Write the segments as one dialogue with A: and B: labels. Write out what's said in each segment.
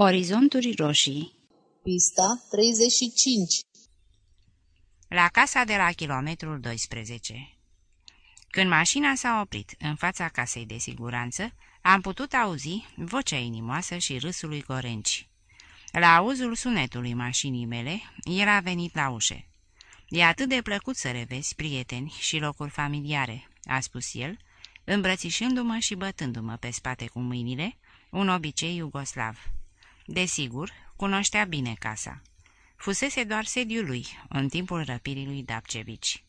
A: Orizonturi roșii
B: Pista 35
C: La casa de la kilometrul 12 Când mașina s-a oprit în fața casei de siguranță, am putut auzi vocea inimoasă și râsul lui Gorenci. La auzul sunetului mașinii mele, el a venit la ușă. E atât de plăcut să revezi prieteni și locuri familiare," a spus el, îmbrățișându-mă și bătându-mă pe spate cu mâinile, un obicei iugoslav. Desigur, cunoștea bine casa. Fusese doar sediul lui în timpul răpirii lui Dapcevici.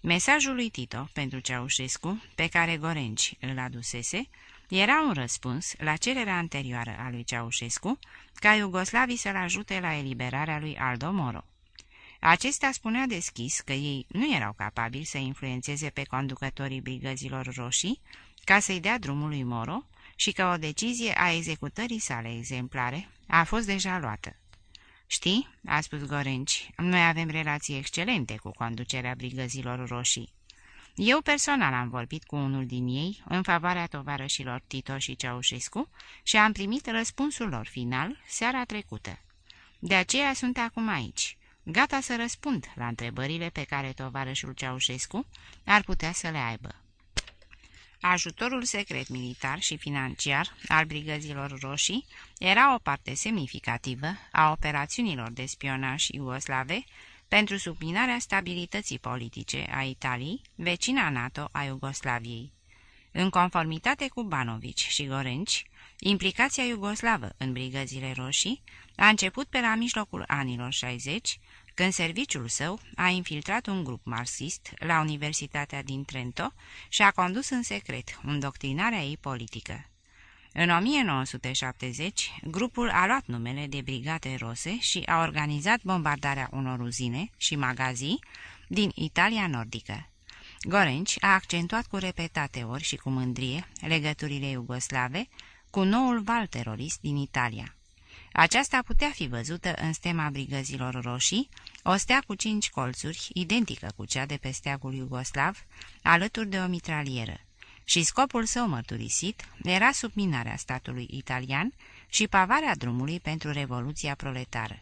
C: Mesajul lui Tito pentru Ceaușescu, pe care Gorenci îl adusese, era un răspuns la cererea anterioară a lui Ceaușescu ca iugoslavii să-l ajute la eliberarea lui Aldo Moro. Acesta spunea deschis că ei nu erau capabili să influențeze pe conducătorii brigăzilor roșii ca să-i dea drumul lui Moro și că o decizie a executării sale exemplare a fost deja luată. Știi, a spus Gorenci, noi avem relații excelente cu conducerea brigăzilor roșii. Eu personal am vorbit cu unul din ei în favoarea tovarășilor Tito și Ceaușescu și am primit răspunsul lor final seara trecută. De aceea sunt acum aici, gata să răspund la întrebările pe care tovarășul Ceaușescu ar putea să le aibă. Ajutorul secret militar și financiar al brigăzilor roșii era o parte semnificativă a operațiunilor de spionaj iugoslave pentru subminarea stabilității politice a Italiei, vecina NATO a Iugoslaviei. În conformitate cu Banovici și Gorenci, implicația iugoslavă în brigăzile roșii a început pe la mijlocul anilor 60, când serviciul său a infiltrat un grup marxist la Universitatea din Trento și a condus în secret îndoctrinarea ei politică. În 1970, grupul a luat numele de Brigate Rose și a organizat bombardarea unor uzine și magazii din Italia nordică. Gorenci a accentuat cu repetate ori și cu mândrie legăturile iugoslave cu noul val terorist din Italia. Aceasta putea fi văzută în stema brigăzilor roșii, o stea cu cinci colțuri, identică cu cea de pe steagul iugoslav, alături de o mitralieră. Și scopul său mărturisit era subminarea statului italian și pavarea drumului pentru Revoluția Proletară.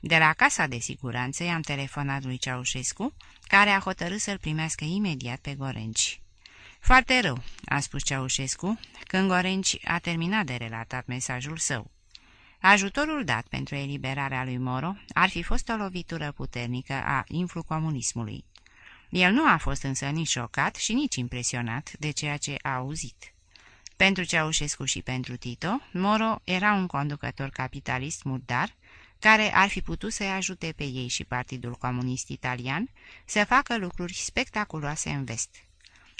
C: De la Casa de Siguranță i-am telefonat lui Ceaușescu, care a hotărât să-l primească imediat pe Gorenci. Foarte rău," a spus Ceaușescu, când Gorenci a terminat de relatat mesajul său. Ajutorul dat pentru eliberarea lui Moro ar fi fost o lovitură puternică a influ comunismului. El nu a fost însă nici șocat și nici impresionat de ceea ce a auzit. Pentru Ceaușescu și pentru Tito, Moro era un conducător capitalist murdar, care ar fi putut să-i ajute pe ei și Partidul Comunist Italian să facă lucruri spectaculoase în vest.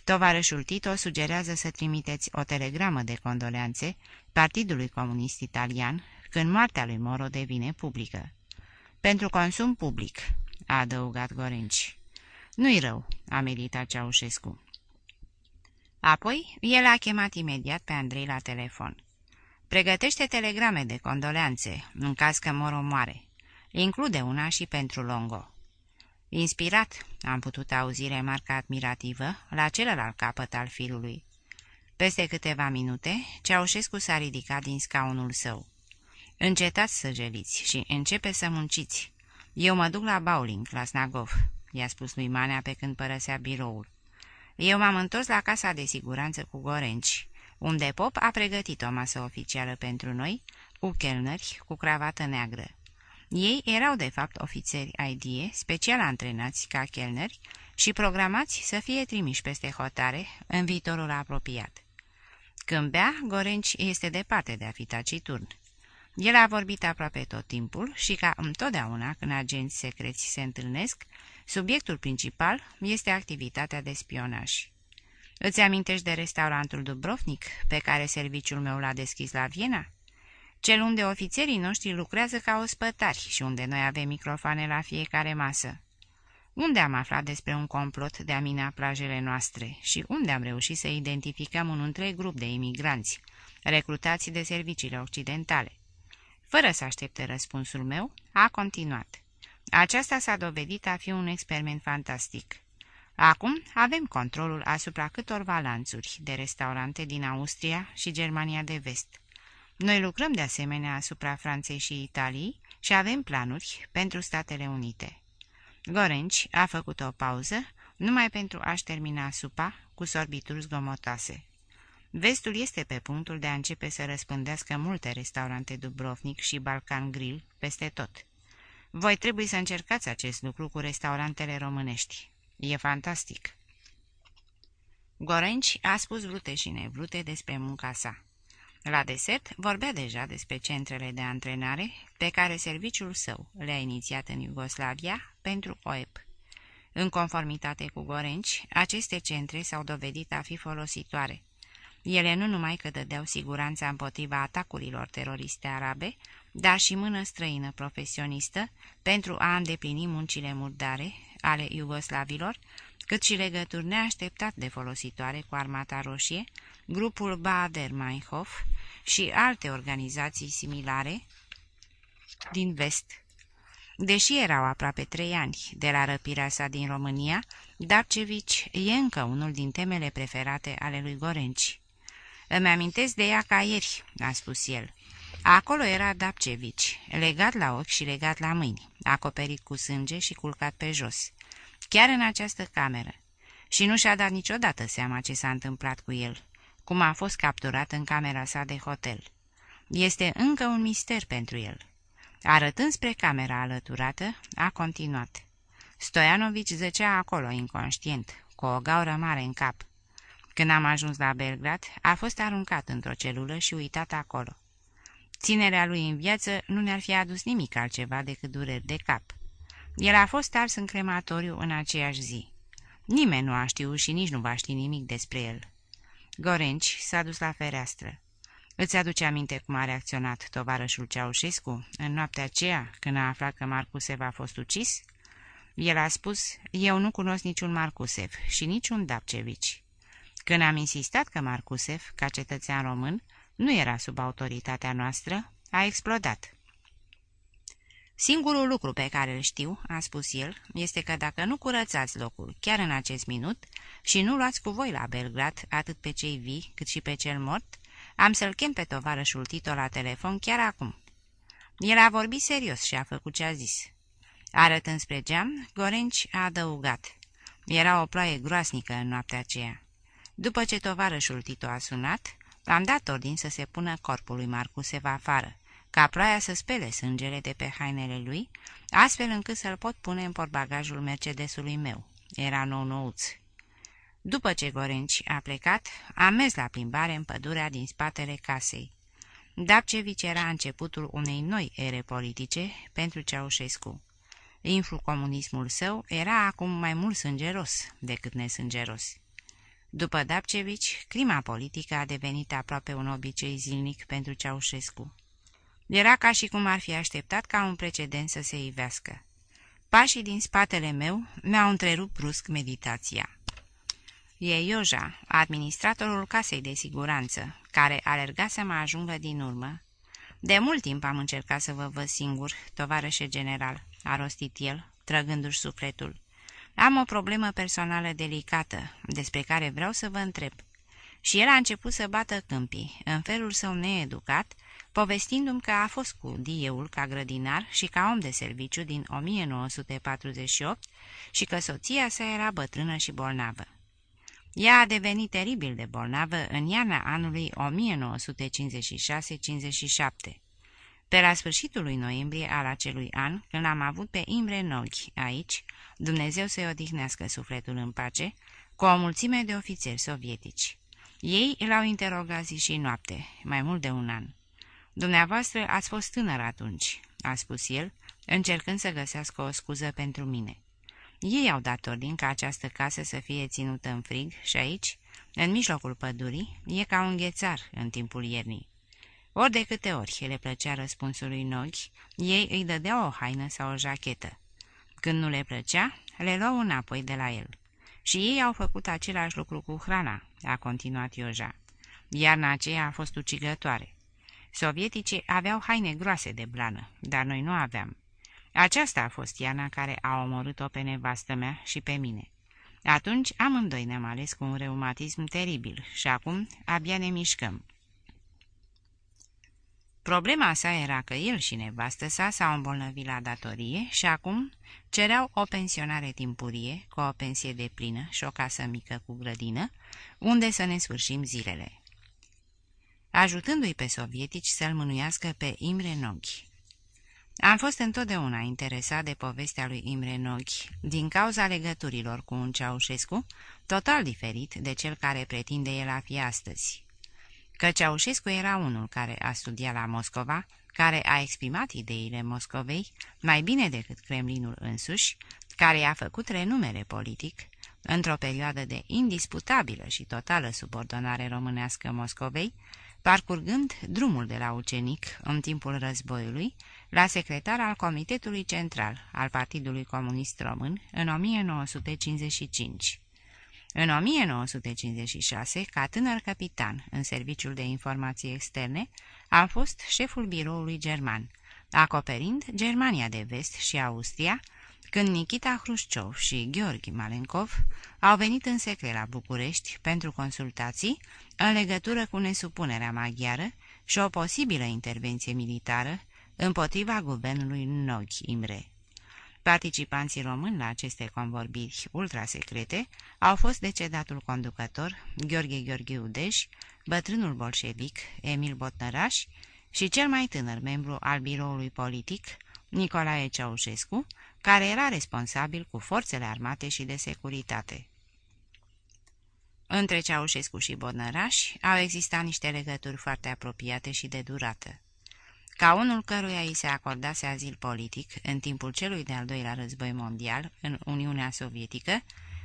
C: Tovarășul Tito sugerează să trimiteți o telegramă de condoleanțe Partidului Comunist Italian când moartea lui Moro devine publică. Pentru consum public, a adăugat Gorenci. Nu-i rău, a meditat Ceaușescu. Apoi, el a chemat imediat pe Andrei la telefon. Pregătește telegrame de condoleanțe, în caz că Moro moare. Include una și pentru Longo. Inspirat, am putut auzi remarca admirativă la celălalt capăt al firului. Peste câteva minute, Ceaușescu s-a ridicat din scaunul său. Încetați să geliți și începe să munciți. Eu mă duc la bowling, la Snagov, i-a spus lui Manea pe când părăsea biroul. Eu m-am întors la casa de siguranță cu Gorenci, unde Pop a pregătit o masă oficială pentru noi, cu chelneri, cu cravată neagră. Ei erau de fapt ofițeri IDE, special antrenați ca chelneri și programați să fie trimiși peste hotare în viitorul apropiat. Când bea, Gorenci este departe de a fi taciturn. El a vorbit aproape tot timpul și ca întotdeauna când agenți secreți se întâlnesc, subiectul principal este activitatea de spionaj. Îți amintești de restaurantul Dubrovnik pe care serviciul meu l-a deschis la Viena? Cel unde ofițerii noștri lucrează ca ospătari și unde noi avem microfoane la fiecare masă. Unde am aflat despre un complot de a mina plajele noastre și unde am reușit să identificăm un întreg grup de imigranți, recrutați de serviciile occidentale? Fără să aștepte răspunsul meu, a continuat. Aceasta s-a dovedit a fi un experiment fantastic. Acum avem controlul asupra câtorva lanțuri de restaurante din Austria și Germania de Vest. Noi lucrăm de asemenea asupra Franței și Italiei și avem planuri pentru Statele Unite. Gorenci a făcut o pauză numai pentru a-și termina supa cu sorbituri zgomotoase. Vestul este pe punctul de a începe să răspândească multe restaurante Dubrovnik și Balkan Grill peste tot. Voi trebuie să încercați acest lucru cu restaurantele românești. E fantastic. Gorenci a spus vrute și nevrute despre munca sa. La desert vorbea deja despre centrele de antrenare pe care serviciul său le-a inițiat în Iugoslavia pentru OEP. În conformitate cu Gorenci, aceste centre s-au dovedit a fi folositoare. Ele nu numai că dădeau siguranța împotriva atacurilor teroriste arabe, dar și mână străină profesionistă pentru a îndeplini muncile murdare ale iugoslavilor, cât și legături neașteptat de folositoare cu Armata Roșie, grupul Bader-Meinhof și alte organizații similare din vest. Deși erau aproape trei ani de la răpirea sa din România, Dapcevici e încă unul din temele preferate ale lui Gorenci. Îmi amintesc de ea ca ieri," a spus el. Acolo era Dapcevici, legat la ochi și legat la mâini, acoperit cu sânge și culcat pe jos, chiar în această cameră. Și nu și-a dat niciodată seama ce s-a întâmplat cu el, cum a fost capturat în camera sa de hotel. Este încă un mister pentru el. Arătând spre camera alăturată, a continuat. Stoianovici zăcea acolo, inconștient, cu o gaură mare în cap. Când am ajuns la Belgrad, a fost aruncat într-o celulă și uitat acolo. Ținerea lui în viață nu ne-ar fi adus nimic altceva decât dureri de cap. El a fost ars în crematoriu în aceeași zi. Nimeni nu a știut și nici nu va ști nimic despre el. Gorenci s-a dus la fereastră. Îți aduce aminte cum a reacționat tovarășul Ceaușescu în noaptea aceea când a aflat că Marcusev a fost ucis? El a spus, eu nu cunosc niciun Marcusev și niciun Dapcevici. Când am insistat că Marcusev, ca cetățean român, nu era sub autoritatea noastră, a explodat. Singurul lucru pe care îl știu, a spus el, este că dacă nu curățați locul chiar în acest minut și nu luați cu voi la Belgrad atât pe cei vii cât și pe cel mort, am să-l chem pe tovarășul Tito la telefon chiar acum. El a vorbit serios și a făcut ce a zis. Arătând spre geam, Gorenci a adăugat. Era o ploaie groasnică în noaptea aceea. După ce tovarășul Tito a sunat, am dat ordin să se pună corpul lui Marcusev afară, ca ploaia să spele sângele de pe hainele lui, astfel încât să-l pot pune în portbagajul Mercedesului meu. Era nou-nouț. După ce Gorenci a plecat, am mers la plimbare în pădurea din spatele casei. Dapcevici era începutul unei noi ere politice pentru Ceaușescu. Influ comunismul său era acum mai mult sângeros decât nesângeros. După Dapcevici, clima politică a devenit aproape un obicei zilnic pentru Ceaușescu. Era ca și cum ar fi așteptat ca un precedent să se ivească. Pașii din spatele meu mi-au întrerupt brusc meditația. E Ioja, administratorul casei de siguranță, care alerga să mă ajungă din urmă. De mult timp am încercat să vă văd singur, tovarășe general, a rostit el, trăgându-și sufletul. Am o problemă personală delicată, despre care vreau să vă întreb. Și el a început să bată câmpii, în felul său needucat, povestindu-mi că a fost cu dieul ca grădinar și ca om de serviciu din 1948 și că soția sa era bătrână și bolnavă. Ea a devenit teribil de bolnavă în iarna anului 1956-57. Pe la sfârșitul lui noiembrie al acelui an, când am avut pe Imre Noghi aici, Dumnezeu să-i odihnească sufletul în pace, cu o mulțime de ofițeri sovietici. Ei l-au interogat zi și noapte, mai mult de un an. Dumneavoastră ați fost tânăr atunci," a spus el, încercând să găsească o scuză pentru mine. Ei au dat ordin ca această casă să fie ținută în frig și aici, în mijlocul pădurii, e ca un ghețar în timpul iernii. Ori de câte ori le plăcea răspunsul lui Noghi, ei îi dădeau o haină sau o jachetă. Când nu le plăcea, le luau înapoi de la el. Și ei au făcut același lucru cu hrana, a continuat Ioja. Iarna aceea a fost ucigătoare. Sovieticii aveau haine groase de blană, dar noi nu aveam. Aceasta a fost iarna care a omorât-o pe nevastă mea și pe mine. Atunci amândoi ne-am ales cu un reumatism teribil și acum abia ne mișcăm. Problema sa era că el și nevastă sa s-au îmbolnăvit la datorie și acum cereau o pensionare timpurie, cu o pensie de plină și o casă mică cu grădină, unde să ne sfârșim zilele. Ajutându-i pe sovietici să-l mânuiască pe Imre Noghi. Am fost întotdeauna interesat de povestea lui Imre Noghi, din cauza legăturilor cu un Ceaușescu, total diferit de cel care pretinde el a fi astăzi că Ceaușescu era unul care a studiat la Moscova, care a exprimat ideile Moscovei mai bine decât Kremlinul însuși, care i-a făcut renumere politic, într-o perioadă de indisputabilă și totală subordonare românească Moscovei, parcurgând drumul de la ucenic în timpul războiului, la secretar al Comitetului Central al Partidului Comunist Român în 1955. În 1956, ca tânăr capitan în Serviciul de Informații Externe, a fost șeful biroului german, acoperind Germania de Vest și Austria, când Nikita Hrușciov și Gheorghi Malenkov au venit în secret la București pentru consultații în legătură cu nesupunerea maghiară și o posibilă intervenție militară împotriva guvernului Noghi Imre. Participanții români la aceste convorbiri ultrasecrete au fost decedatul conducător Gheorghe Gheorghe Udeș, bătrânul bolșevic Emil Botnăraș și cel mai tânăr membru al biroului politic, Nicolae Ceaușescu, care era responsabil cu forțele armate și de securitate. Între Ceaușescu și Bodnăraș au existat niște legături foarte apropiate și de durată ca unul căruia îi se acordase azil politic în timpul celui de-al doilea război mondial în Uniunea Sovietică,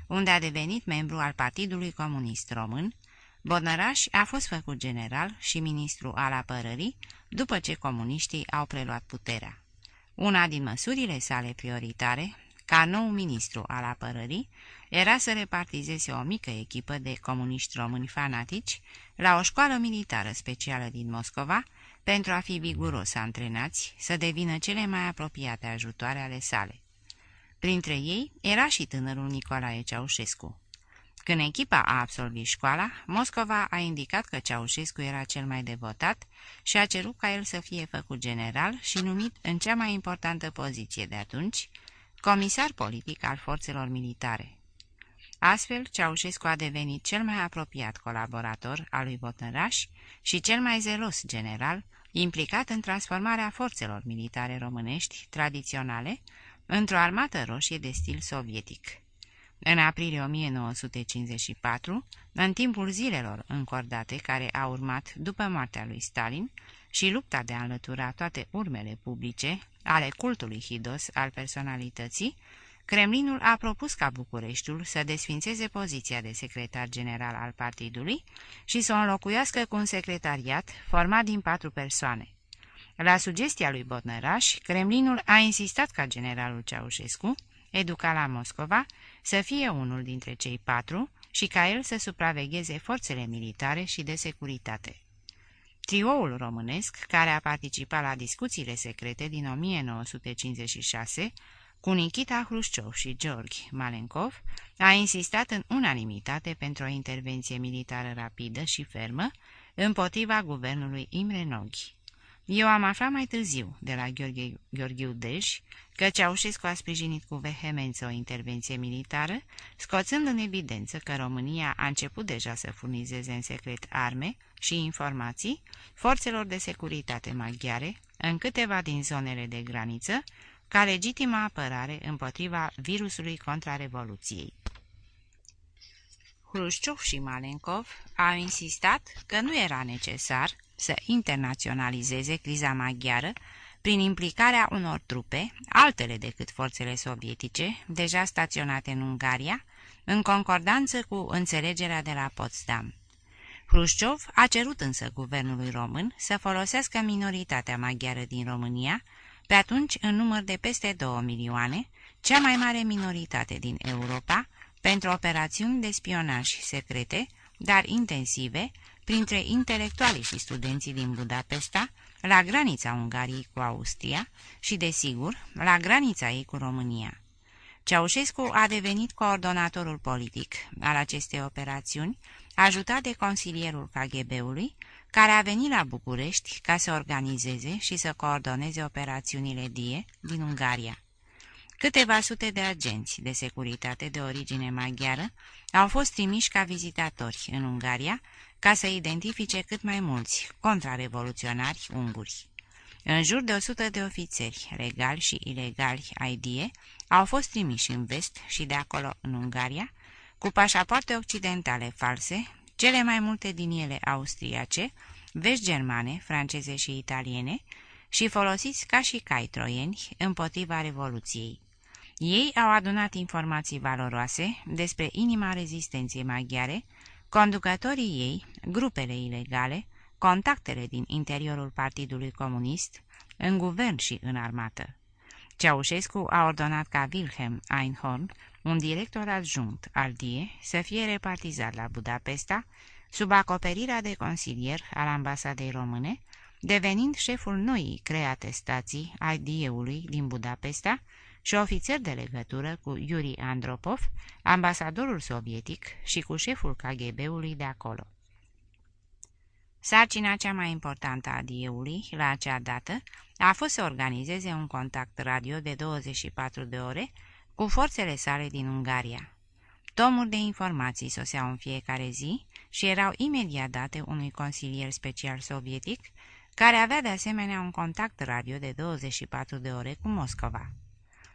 C: unde a devenit membru al Partidului Comunist Român, Bodnăraș a fost făcut general și ministru al apărării după ce comuniștii au preluat puterea. Una din măsurile sale prioritare, ca nou ministru al apărării, era să repartizeze o mică echipă de comuniști români fanatici la o școală militară specială din Moscova, pentru a fi viguros antrenați să devină cele mai apropiate ajutoare ale sale. Printre ei era și tânărul Nicolae Ceaușescu. Când echipa a absolvit școala, Moscova a indicat că Ceaușescu era cel mai devotat și a cerut ca el să fie făcut general și numit în cea mai importantă poziție de atunci, comisar politic al forțelor militare. Astfel, Ceaușescu a devenit cel mai apropiat colaborator al lui Botnăraș și cel mai zelos general implicat în transformarea forțelor militare românești tradiționale într-o armată roșie de stil sovietic. În aprilie 1954, în timpul zilelor încordate care au urmat după moartea lui Stalin și lupta de a înlătura toate urmele publice ale cultului hidos al personalității, Kremlinul a propus ca Bucureștiul să desfințeze poziția de secretar general al partidului și să o înlocuiască cu un secretariat format din patru persoane. La sugestia lui Botnăraș, Kremlinul a insistat ca generalul Ceaușescu, educat la Moscova, să fie unul dintre cei patru și ca el să supravegheze forțele militare și de securitate. Trioul românesc, care a participat la discuțiile secrete din 1956, cu Nikita Hrușciov și Georgi Malenkov, a insistat în unanimitate pentru o intervenție militară rapidă și fermă împotriva guvernului Imre Noghi. Eu am aflat mai târziu de la Gheorghe Gheorghiu Dej că Ceaușescu a sprijinit cu vehemență o intervenție militară, scoțând în evidență că România a început deja să furnizeze în secret arme și informații forțelor de securitate maghiare în câteva din zonele de graniță, ca legitimă apărare împotriva virusului contra Revoluției. Hrușciov și Malenkov au insistat că nu era necesar să internaționalizeze criza maghiară prin implicarea unor trupe, altele decât forțele sovietice, deja staționate în Ungaria, în concordanță cu înțelegerea de la Potsdam. Hrușciov a cerut însă guvernului român să folosească minoritatea maghiară din România pe atunci în număr de peste 2 milioane, cea mai mare minoritate din Europa, pentru operațiuni de spionaj secrete, dar intensive, printre intelectualii și studenții din Budapesta, la granița Ungariei cu Austria și, desigur, la granița ei cu România. Ceaușescu a devenit coordonatorul politic al acestei operațiuni, ajutat de consilierul KGB-ului, care a venit la București ca să organizeze și să coordoneze operațiunile DIE din Ungaria. Câteva sute de agenți de securitate de origine maghiară au fost trimiși ca vizitatori în Ungaria ca să identifice cât mai mulți contrarevoluționari unguri. În jur de 100 de ofițeri, legali și ilegali ai DIE, au fost trimiși în vest și de acolo în Ungaria, cu pașapoarte occidentale false, cele mai multe din ele austriace, vești germane, franceze și italiene, și folosiți ca și cai troieni împotriva Revoluției. Ei au adunat informații valoroase despre inima rezistenței maghiare, conducătorii ei, grupele ilegale, contactele din interiorul Partidului Comunist, în guvern și în armată. Ceaușescu a ordonat ca Wilhelm Einhorn, un director adjunct al DIE, să fie repartizat la Budapesta, sub acoperirea de consilier al ambasadei române, devenind șeful noii create stații al DIE-ului din Budapesta și ofițer de legătură cu Yuri Andropov, ambasadorul sovietic și cu șeful KGB-ului de acolo. Sarcina cea mai importantă a DIE-ului la acea dată a fost să organizeze un contact radio de 24 de ore cu forțele sale din Ungaria. Tomuri de informații soseau în fiecare zi și erau imediat date unui consilier special sovietic, care avea de asemenea un contact radio de 24 de ore cu Moscova.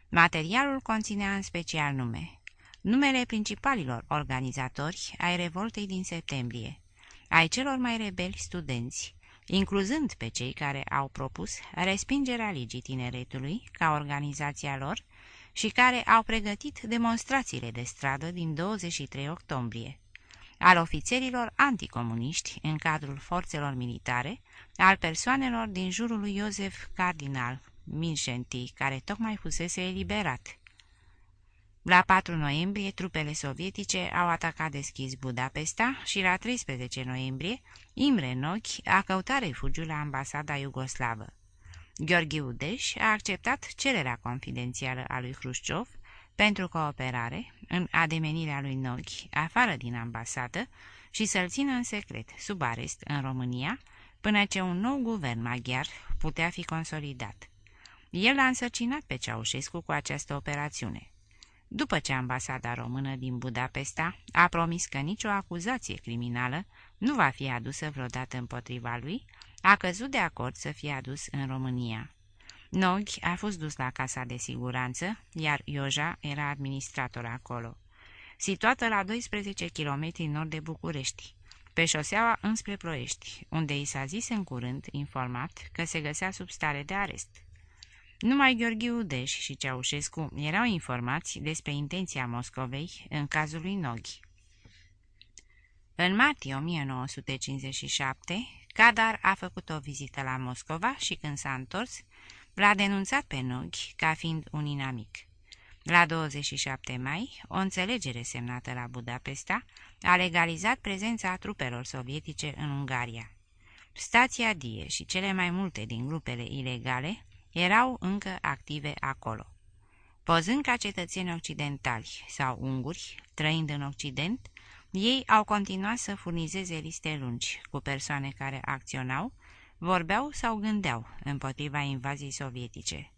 C: Materialul conținea în special nume, numele principalilor organizatori ai revoltei din septembrie, ai celor mai rebeli studenți, incluzând pe cei care au propus respingerea Ligii Tineretului ca organizația lor și care au pregătit demonstrațiile de stradă din 23 octombrie, al ofițerilor anticomuniști în cadrul forțelor militare, al persoanelor din jurul lui Iosef Cardinal Minșenti, care tocmai fusese eliberat. La 4 noiembrie, trupele sovietice au atacat deschis Budapesta și la 13 noiembrie, Imre Nochi a căutat refugiu la ambasada iugoslavă. Gheorghe Udeș a acceptat cererea confidențială a lui Hrușciov pentru cooperare în ademenirea lui Nochi afară din ambasadă și să-l țină în secret, sub arest, în România, până ce un nou guvern maghiar putea fi consolidat. El a însărcinat pe Ceaușescu cu această operațiune. După ce ambasada română din Budapesta a promis că nicio acuzație criminală nu va fi adusă vreodată împotriva lui, a căzut de acord să fie adus în România. Nog a fost dus la casa de siguranță, iar Ioja era administrator acolo. Situată la 12 km nord de București, pe șoseaua înspre Ploiești, unde i s-a zis în curând, informat, că se găsea sub stare de arest. Numai Gheorghe Udeș și Ceaușescu erau informați despre intenția Moscovei în cazul lui Noghi. În martie 1957, Cadar a făcut o vizită la Moscova și când s-a întors, l-a denunțat pe Noghi ca fiind un inamic. La 27 mai, o înțelegere semnată la Budapesta a legalizat prezența trupelor sovietice în Ungaria. Stația Die și cele mai multe din grupele ilegale erau încă active acolo. Pozând ca cetățeni occidentali sau unguri, trăind în Occident, ei au continuat să furnizeze liste lungi cu persoane care acționau, vorbeau sau gândeau împotriva invaziei sovietice.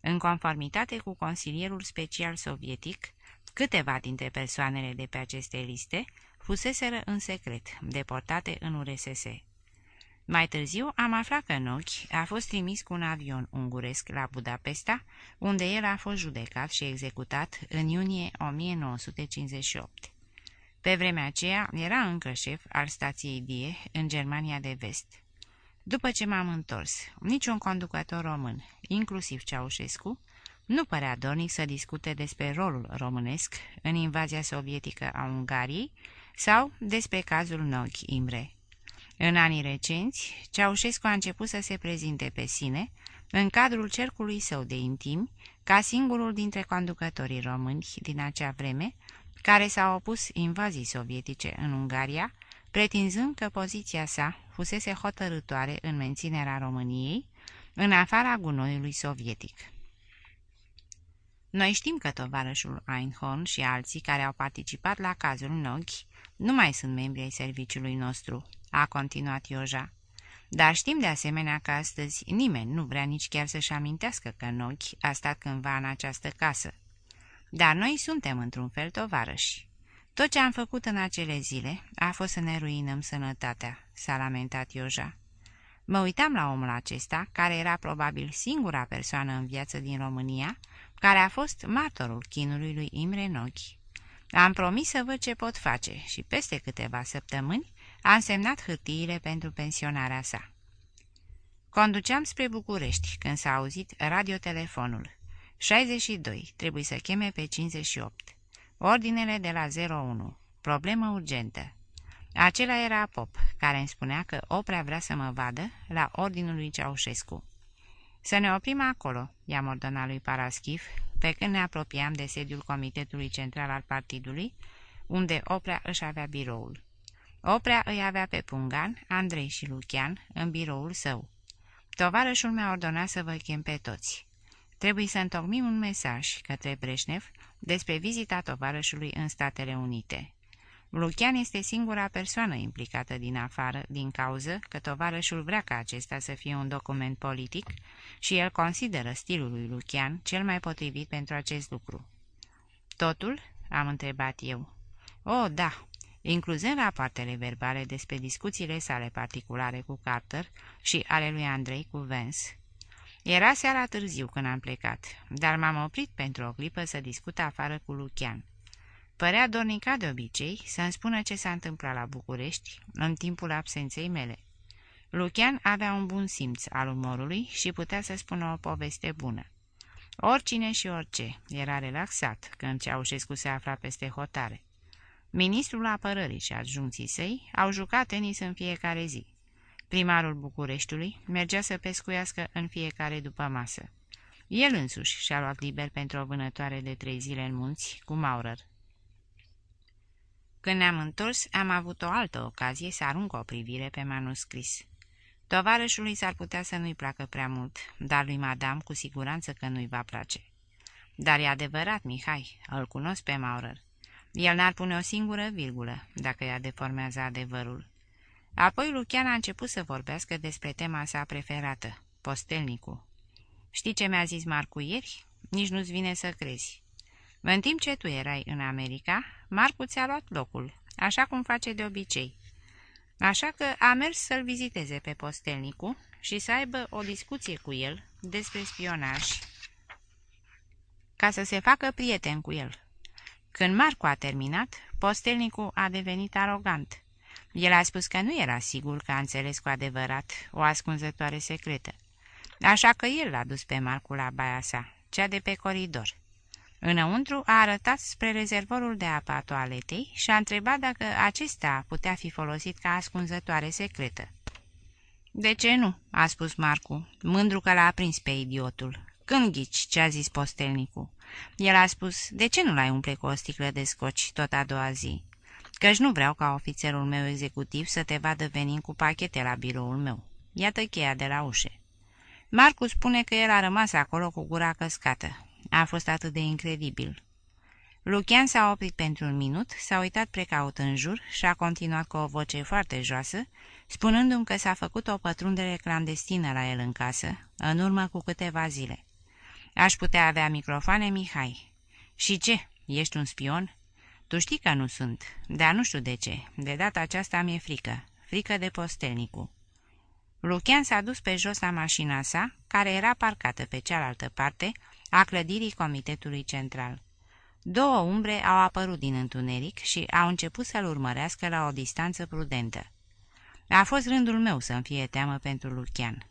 C: În conformitate cu consilierul special sovietic, câteva dintre persoanele de pe aceste liste fuseseră în secret deportate în URSS. Mai târziu am aflat că Nochi a fost trimis cu un avion unguresc la Budapesta, unde el a fost judecat și executat în iunie 1958. Pe vremea aceea era încă șef al stației Die în Germania de Vest. După ce m-am întors, niciun conducător român, inclusiv Ceaușescu, nu părea dornic să discute despre rolul românesc în invazia sovietică a Ungariei sau despre cazul Noghi Imre. În anii recenți, Ceaușescu a început să se prezinte pe sine, în cadrul cercului său de intimi, ca singurul dintre conducătorii români din acea vreme, care s-a opus invazii sovietice în Ungaria, pretinzând că poziția sa fusese hotărătoare în menținerea României, în afara gunoiului sovietic. Noi știm că tovarășul Einhorn și alții care au participat la cazul Noghi nu mai sunt membri ai serviciului nostru, a continuat Ioja. Dar știm de asemenea că astăzi nimeni nu vrea nici chiar să-și amintească că ochi a stat cândva în această casă. Dar noi suntem într-un fel tovarăși. Tot ce am făcut în acele zile a fost să ne ruinăm sănătatea, s-a lamentat Ioja. Mă uitam la omul acesta, care era probabil singura persoană în viață din România, care a fost martorul chinului lui Imre Nochi. Am promis să văd ce pot face și peste câteva săptămâni a semnat hârtiile pentru pensionarea sa. Conduceam spre București când s-a auzit radiotelefonul. 62. Trebuie să cheme pe 58. Ordinele de la 01. Problemă urgentă. Acela era Pop, care îmi spunea că Oprea vrea să mă vadă la ordinul lui Ceaușescu. Să ne oprim acolo, i-am ordonat lui Paraschif, pe când ne apropiam de sediul Comitetului Central al Partidului, unde Oprea își avea biroul. Oprea îi avea pe Pungan, Andrei și Lucian în biroul său. Tovarășul mi-a ordonat să vă chem pe toți. Trebuie să întocmim un mesaj către Breșnev despre vizita tovarășului în Statele Unite. Lucian este singura persoană implicată din afară, din cauză că tovarășul vrea ca acesta să fie un document politic și el consideră stilul lui Lucian cel mai potrivit pentru acest lucru. Totul? am întrebat eu. O, da, incluzând rapoartele verbale despre discuțiile sale particulare cu Carter și ale lui Andrei cu Vance. Era seara târziu când am plecat, dar m-am oprit pentru o clipă să discut afară cu Lucian. Părea dornica de obicei să-mi spună ce s-a întâmplat la București în timpul absenței mele. Lucian avea un bun simț al umorului și putea să spună o poveste bună. Oricine și orice era relaxat când Ceaușescu se afla peste hotare. Ministrul apărării și adjunții săi au jucat tenis în fiecare zi. Primarul Bucureștiului mergea să pescuiască în fiecare după masă. El însuși și-a luat liber pentru o vânătoare de trei zile în munți cu Maurer. Când ne-am întors, am avut o altă ocazie să arunc o privire pe manuscris. Tovarășului s-ar putea să nu-i placă prea mult, dar lui madam cu siguranță că nu-i va place. Dar e adevărat, Mihai, îl cunosc pe Maurer. El n-ar pune o singură virgulă, dacă ea deformează adevărul. Apoi Lucian a început să vorbească despre tema sa preferată, postelnicul. Știi ce mi-a zis Marcu ieri? Nici nu-ți vine să crezi. În timp ce tu erai în America, Marcu ți-a luat locul, așa cum face de obicei. Așa că a mers să-l viziteze pe postelnicu și să aibă o discuție cu el despre spionaj, ca să se facă prieten cu el. Când Marcu a terminat, postelnicul a devenit arogant. El a spus că nu era sigur că a înțeles cu adevărat o ascunzătoare secretă. Așa că el l-a dus pe Marcu la baia sa, cea de pe coridor. Înăuntru a arătat spre rezervorul de apă a toaletei și a întrebat dacă acesta putea fi folosit ca ascunzătoare secretă. De ce nu?" a spus Marcu, mândru că l-a aprins pe idiotul. Când ghici ce a zis postelnicul?" El a spus, de ce nu l-ai umple cu o sticlă de scoci tot a doua zi? Căci nu vreau ca ofițerul meu executiv să te vadă venind cu pachete la biroul meu. Iată cheia de la ușe. Marcu spune că el a rămas acolo cu gura căscată. A fost atât de incredibil. Lucian s-a oprit pentru un minut, s-a uitat precaut în jur și a continuat cu o voce foarte joasă, spunându-mi că s-a făcut o pătrundere clandestină la el în casă, în urmă cu câteva zile. Aș putea avea microfoane, Mihai. Și ce? Ești un spion? Tu știi că nu sunt, dar nu știu de ce. De data aceasta mi-e frică. Frică de postelnicu. Lucian s-a dus pe jos la mașina sa, care era parcată pe cealaltă parte a clădirii Comitetului Central. Două umbre au apărut din întuneric și au început să-l urmărească la o distanță prudentă. A fost rândul meu să-mi fie teamă pentru Lucian.